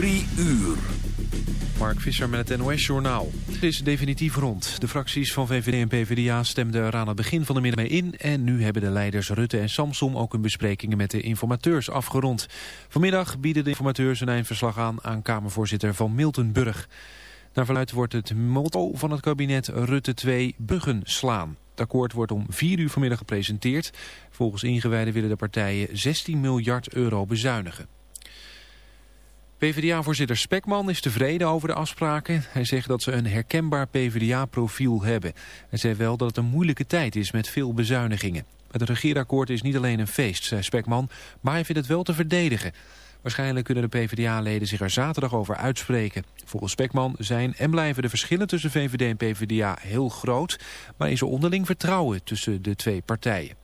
Drie uur. Mark Visser met het NOS-journaal. Het is definitief rond. De fracties van VVD en PvdA stemden er aan het begin van de middag mee in... en nu hebben de leiders Rutte en Samsom ook hun besprekingen met de informateurs afgerond. Vanmiddag bieden de informateurs een eindverslag aan aan Kamervoorzitter van Miltenburg. Naar verluidt wordt het motto van het kabinet Rutte 2 Buggen slaan. Het akkoord wordt om 4 uur vanmiddag gepresenteerd. Volgens ingewijden willen de partijen 16 miljard euro bezuinigen. PvdA-voorzitter Spekman is tevreden over de afspraken. Hij zegt dat ze een herkenbaar PvdA-profiel hebben. Hij zei wel dat het een moeilijke tijd is met veel bezuinigingen. Het regeerakkoord is niet alleen een feest, zei Spekman, maar hij vindt het wel te verdedigen. Waarschijnlijk kunnen de PvdA-leden zich er zaterdag over uitspreken. Volgens Spekman zijn en blijven de verschillen tussen VVD en PvdA heel groot... maar is er onderling vertrouwen tussen de twee partijen.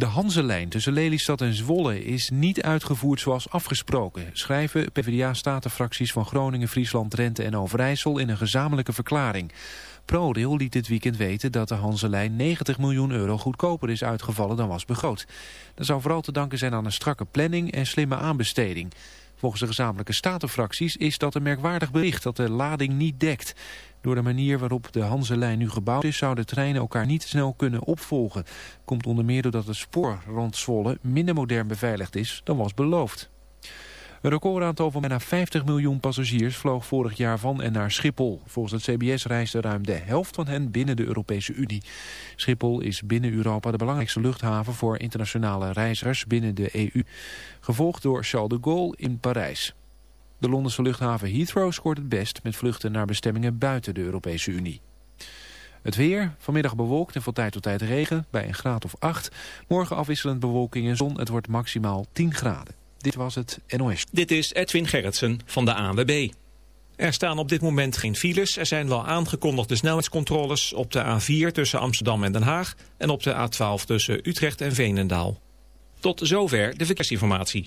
De Hanselijn tussen Lelystad en Zwolle is niet uitgevoerd zoals afgesproken, schrijven PvdA-statenfracties van Groningen, Friesland, Drenthe en Overijssel in een gezamenlijke verklaring. ProRail liet dit weekend weten dat de Hanselijn 90 miljoen euro goedkoper is uitgevallen dan was begroot. Dat zou vooral te danken zijn aan een strakke planning en slimme aanbesteding. Volgens de gezamenlijke statenfracties is dat een merkwaardig bericht dat de lading niet dekt. Door de manier waarop de Hanselijn nu gebouwd is... zouden treinen elkaar niet snel kunnen opvolgen. Komt onder meer doordat het spoor rond Zwolle minder modern beveiligd is dan was beloofd. Een recordaantal van bijna 50 miljoen passagiers vloog vorig jaar van en naar Schiphol. Volgens het CBS reisde ruim de helft van hen binnen de Europese Unie. Schiphol is binnen Europa de belangrijkste luchthaven voor internationale reizigers binnen de EU. Gevolgd door Charles de Gaulle in Parijs. De Londense luchthaven Heathrow scoort het best met vluchten naar bestemmingen buiten de Europese Unie. Het weer, vanmiddag bewolkt en van tijd tot tijd regen, bij een graad of 8. Morgen afwisselend bewolking en zon, het wordt maximaal 10 graden. Dit was het NOS. Dit is Edwin Gerritsen van de ANWB. Er staan op dit moment geen files. Er zijn wel aangekondigde snelheidscontroles op de A4 tussen Amsterdam en Den Haag... en op de A12 tussen Utrecht en Veenendaal. Tot zover de verkeersinformatie.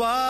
Why?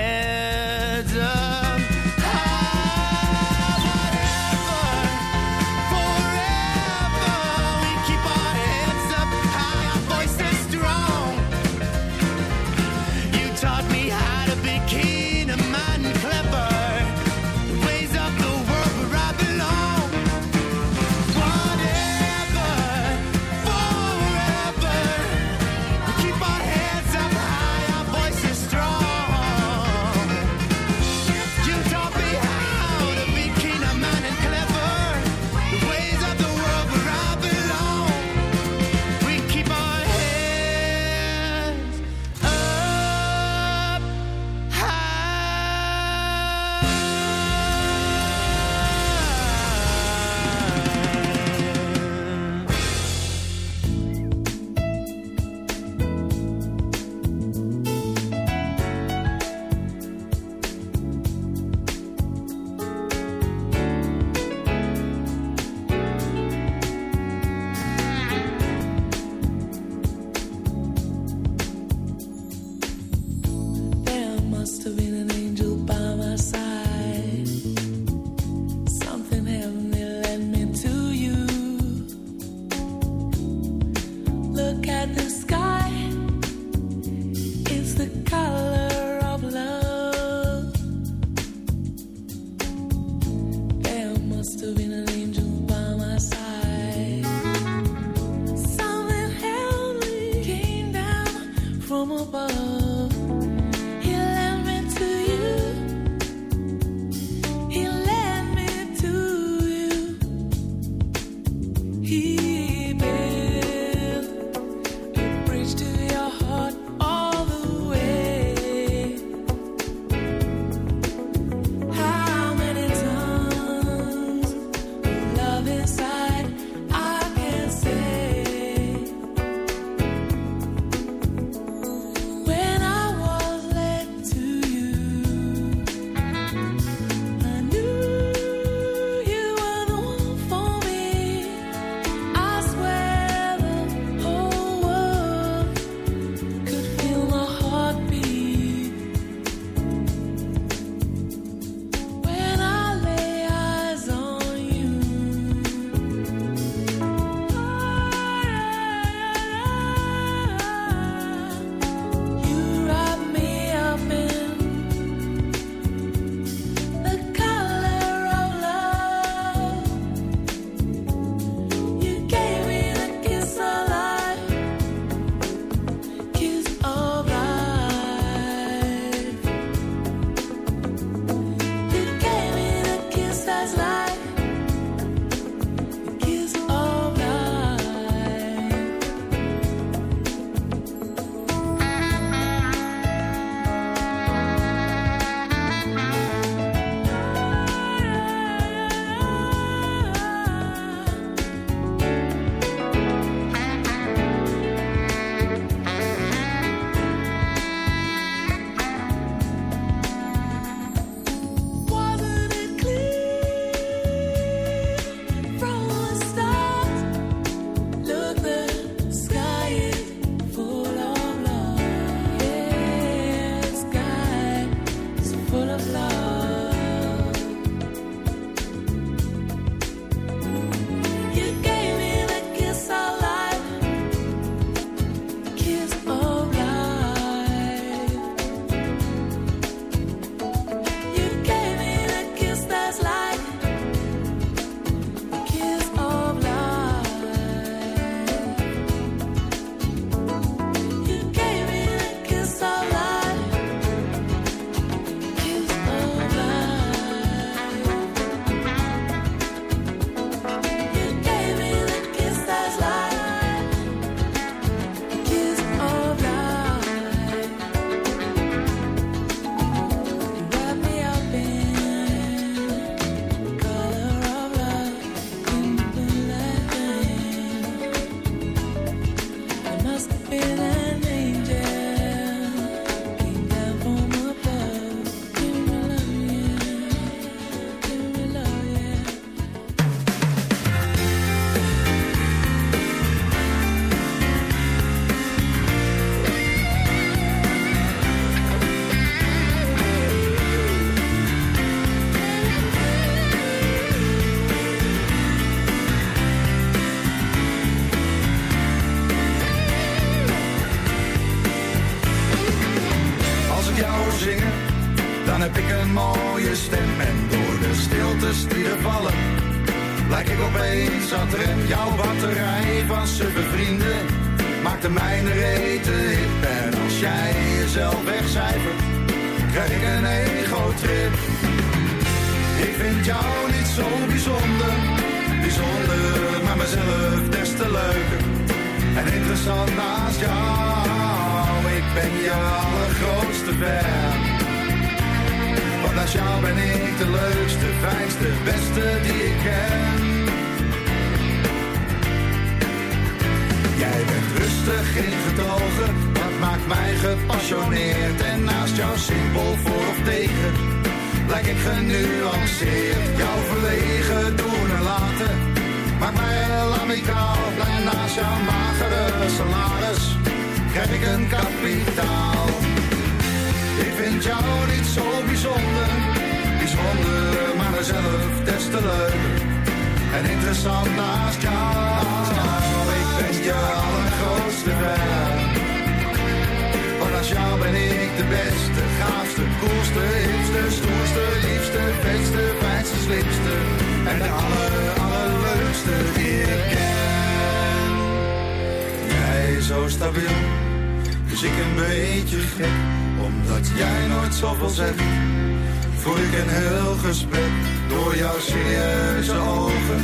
serieuze ogen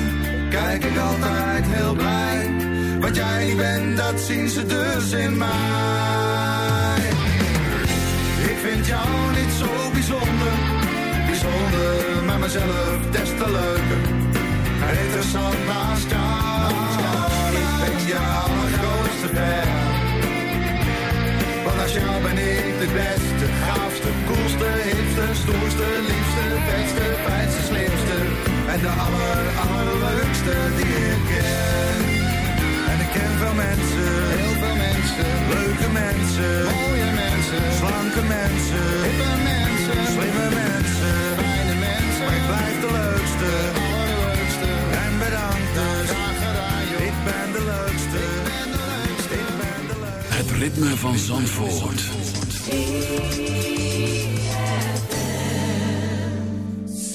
kijk ik altijd heel blij. Wat jij bent, dat zien ze dus in mij. Ik vind jou niet zo bijzonder, bijzonder, maar mezelf des te leuker. Interessant naast jou, ik ben jou mijn grootste ver, Want als jou ben ik de beste, gaaf Koelste, hipste, stoerste, liefste, beste, fijnste, slimste. En de aller, allerleukste die ik ken. En ik ken veel mensen, heel veel mensen. Leuke mensen, mooie mensen. Slanke mensen, hippe mensen. Slimme mensen, fijne mensen. Maar ik blijf de leukste, allerleukste. En bedankt dus, ik ben de leukste. Het ritme van Zandvoort.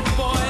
it, boy.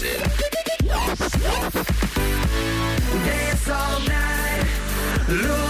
Jackson. Dance all night, lose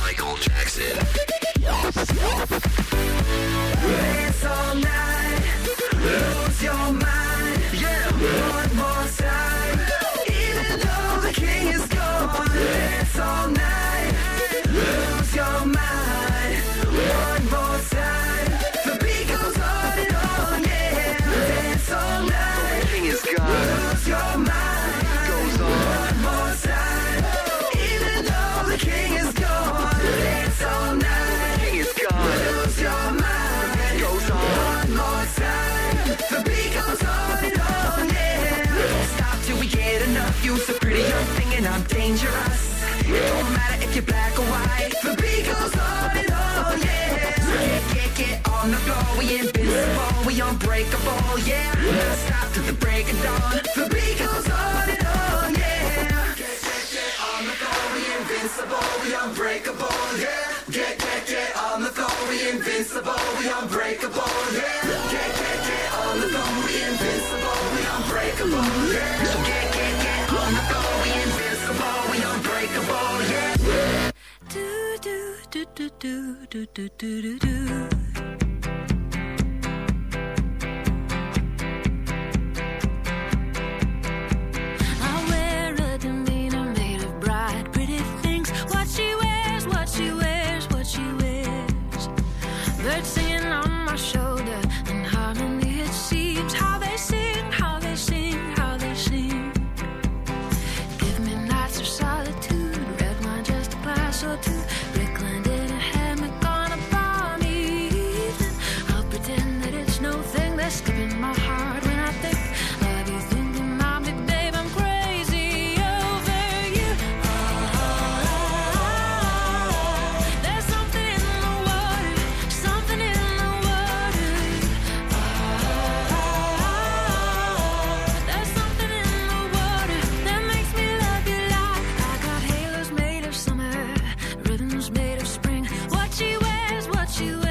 Michael Jackson. Dance all night, lose your mind. Yeah, one more time. You're black or white. The beat goes on and on, yeah. Get, get, get on the floor. We invincible, we unbreakable, yeah. Don't stop till the break of dawn. The beat goes on and on, yeah. Get, get, get on the floor. We invincible, we unbreakable, yeah. Get, get, get on the floor. We invincible, we unbreakable, yeah. Get, get, get on the floor. We invincible, we unbreakable, do do do do do do you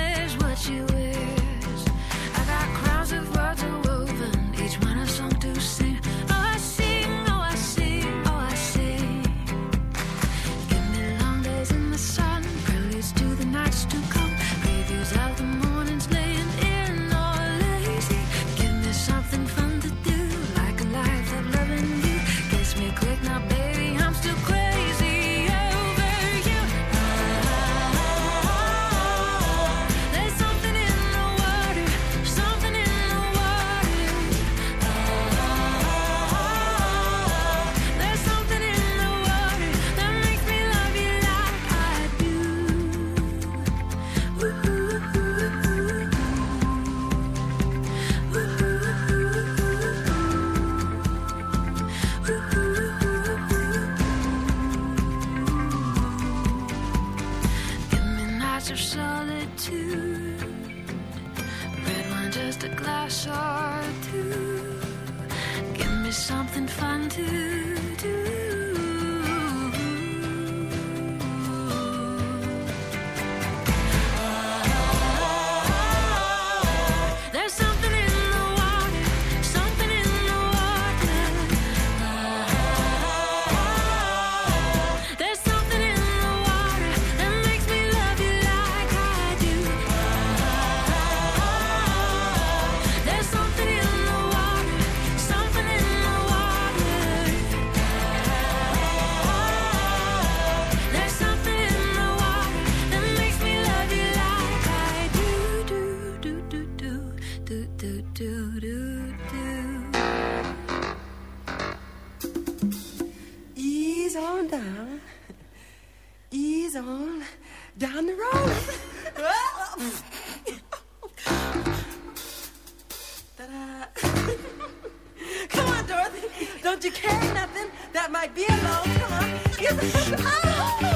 do do do do. Ease on down, ease on down the road. Come on, Dorothy, don't you carry nothing that might be alone? Come on.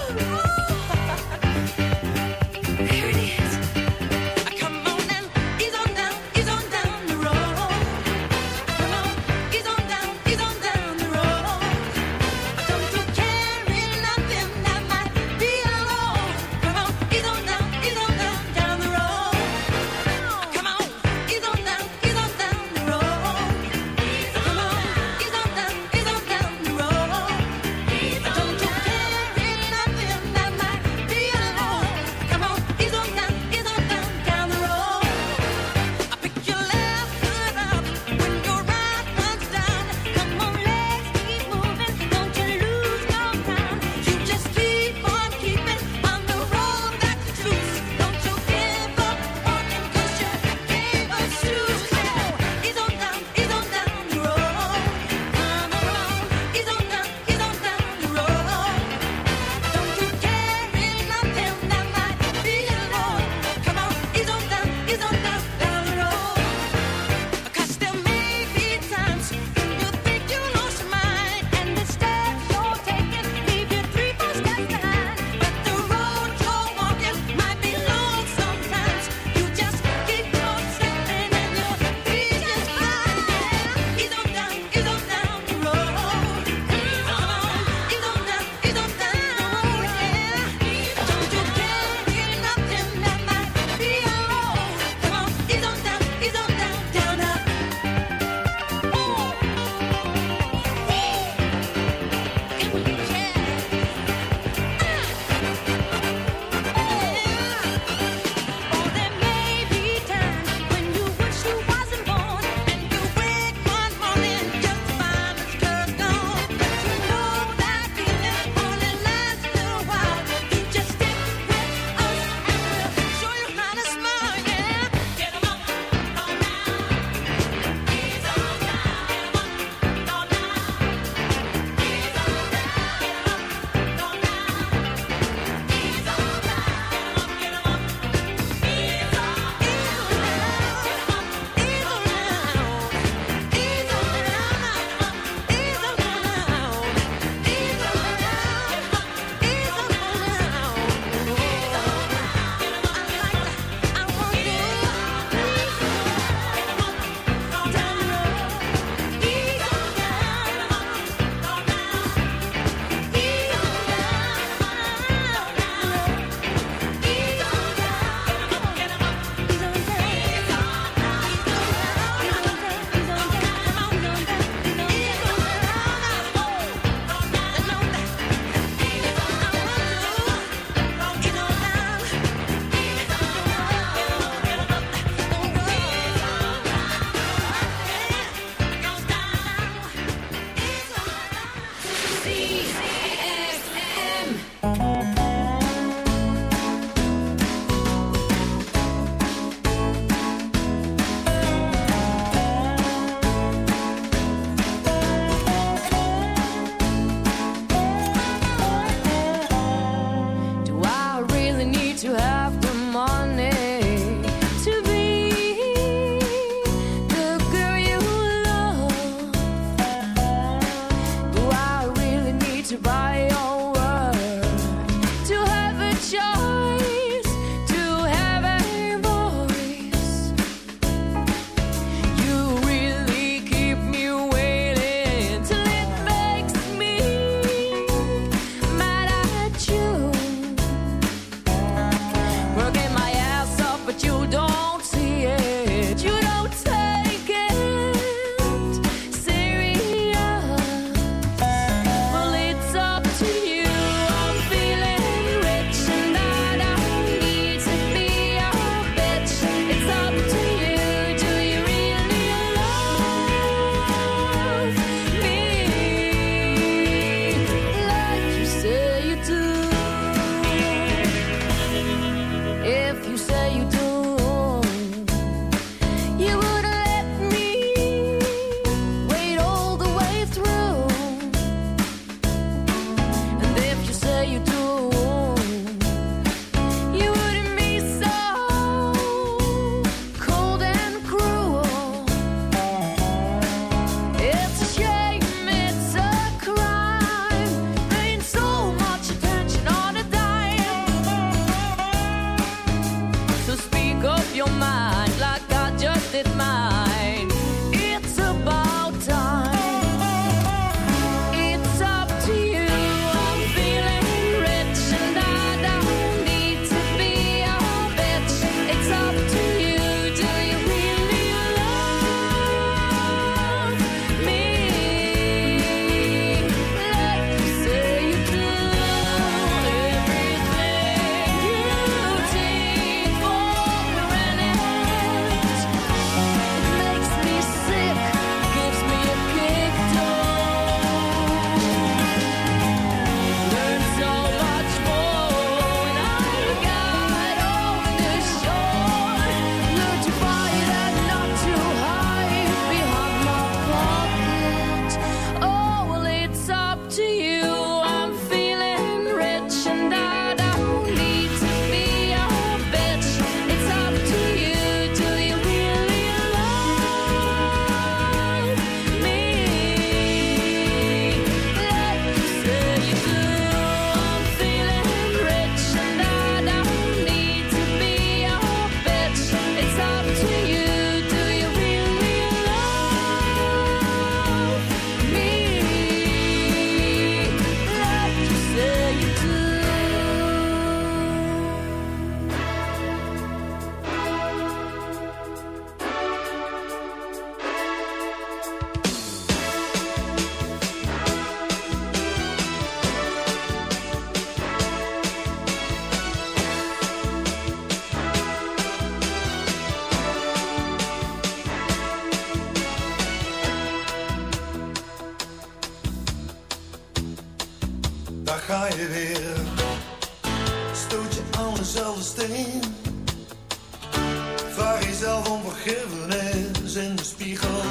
geven eens in de spiegel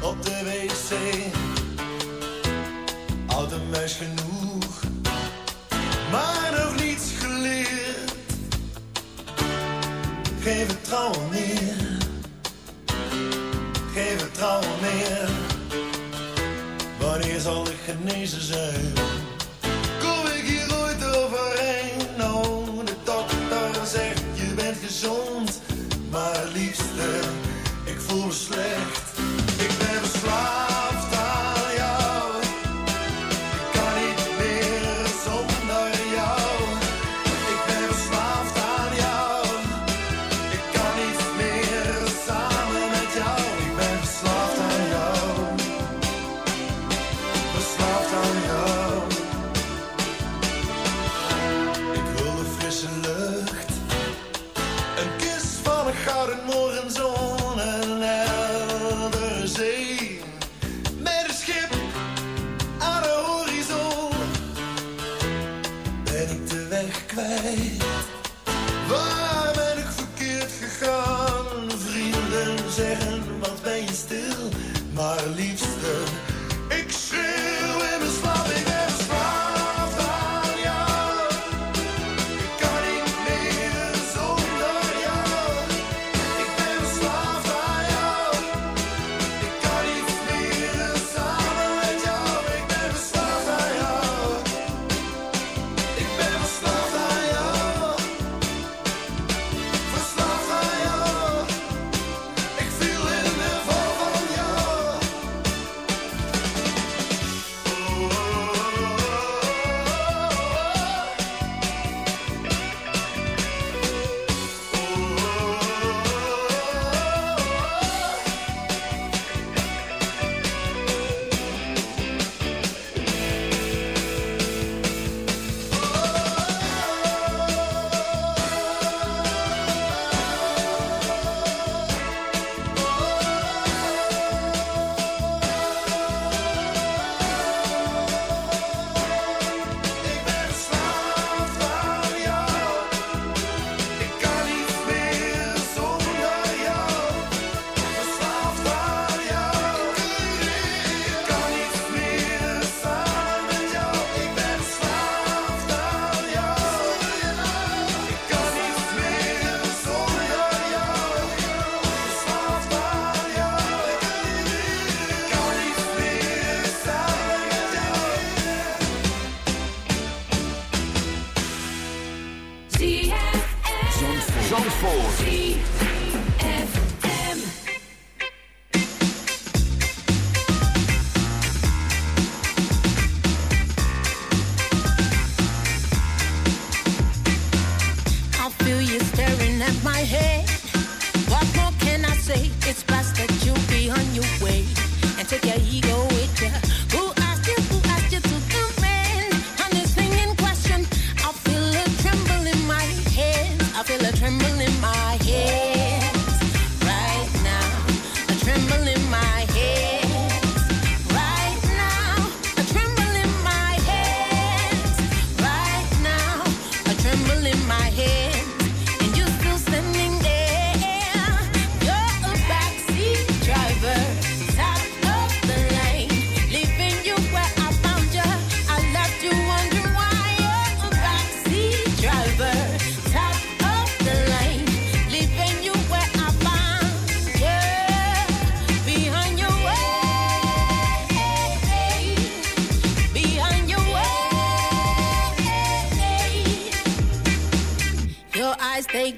op de wc. Oud een meis genoeg, maar nog niets geleerd. Geef het trouwen meer, geef het trouwen meer. Wanneer zal ik genezen zijn?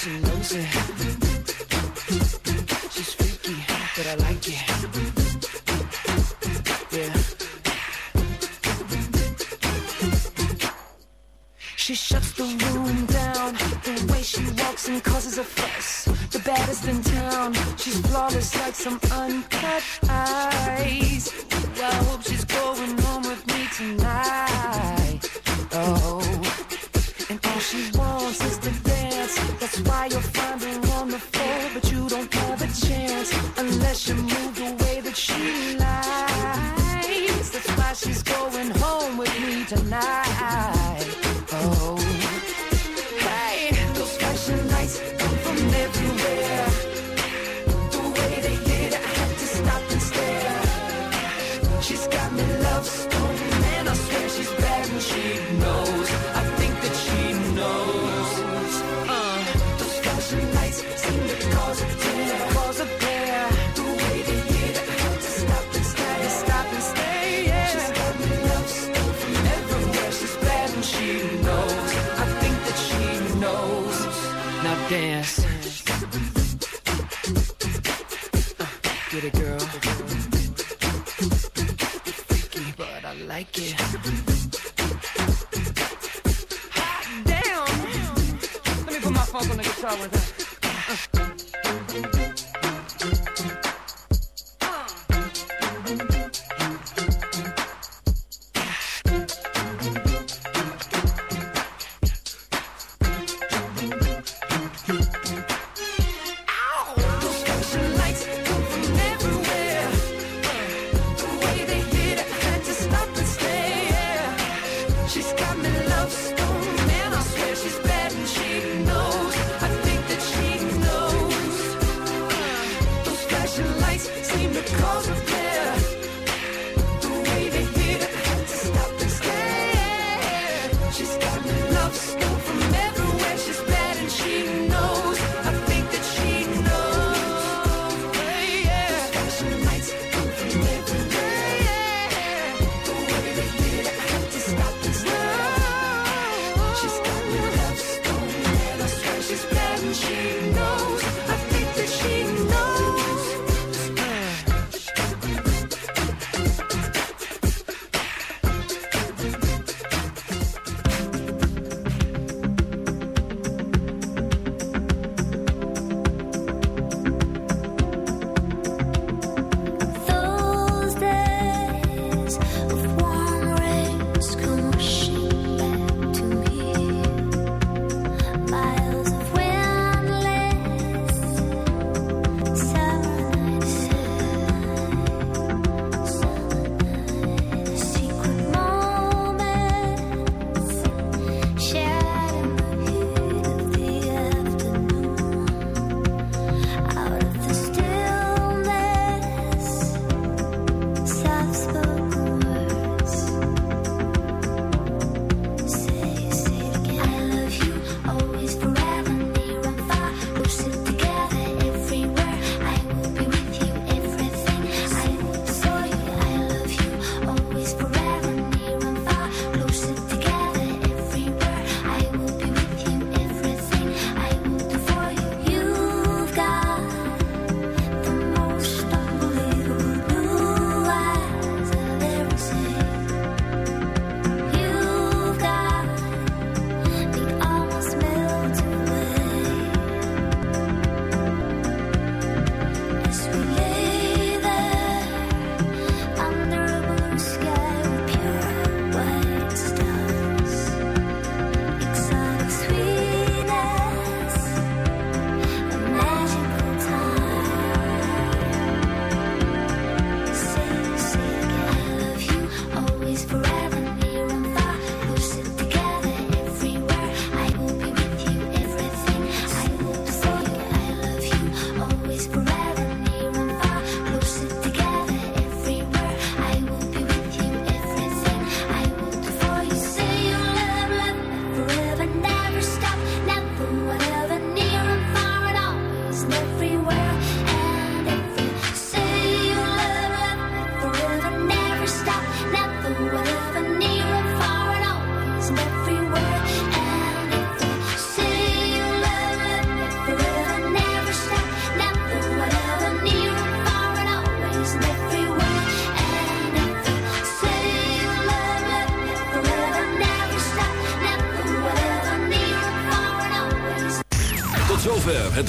She knows it. She's freaky, but I like it. Yeah. She shuts the room down. The way she walks and causes a fuss. The baddest in town. She's flawless like some uncut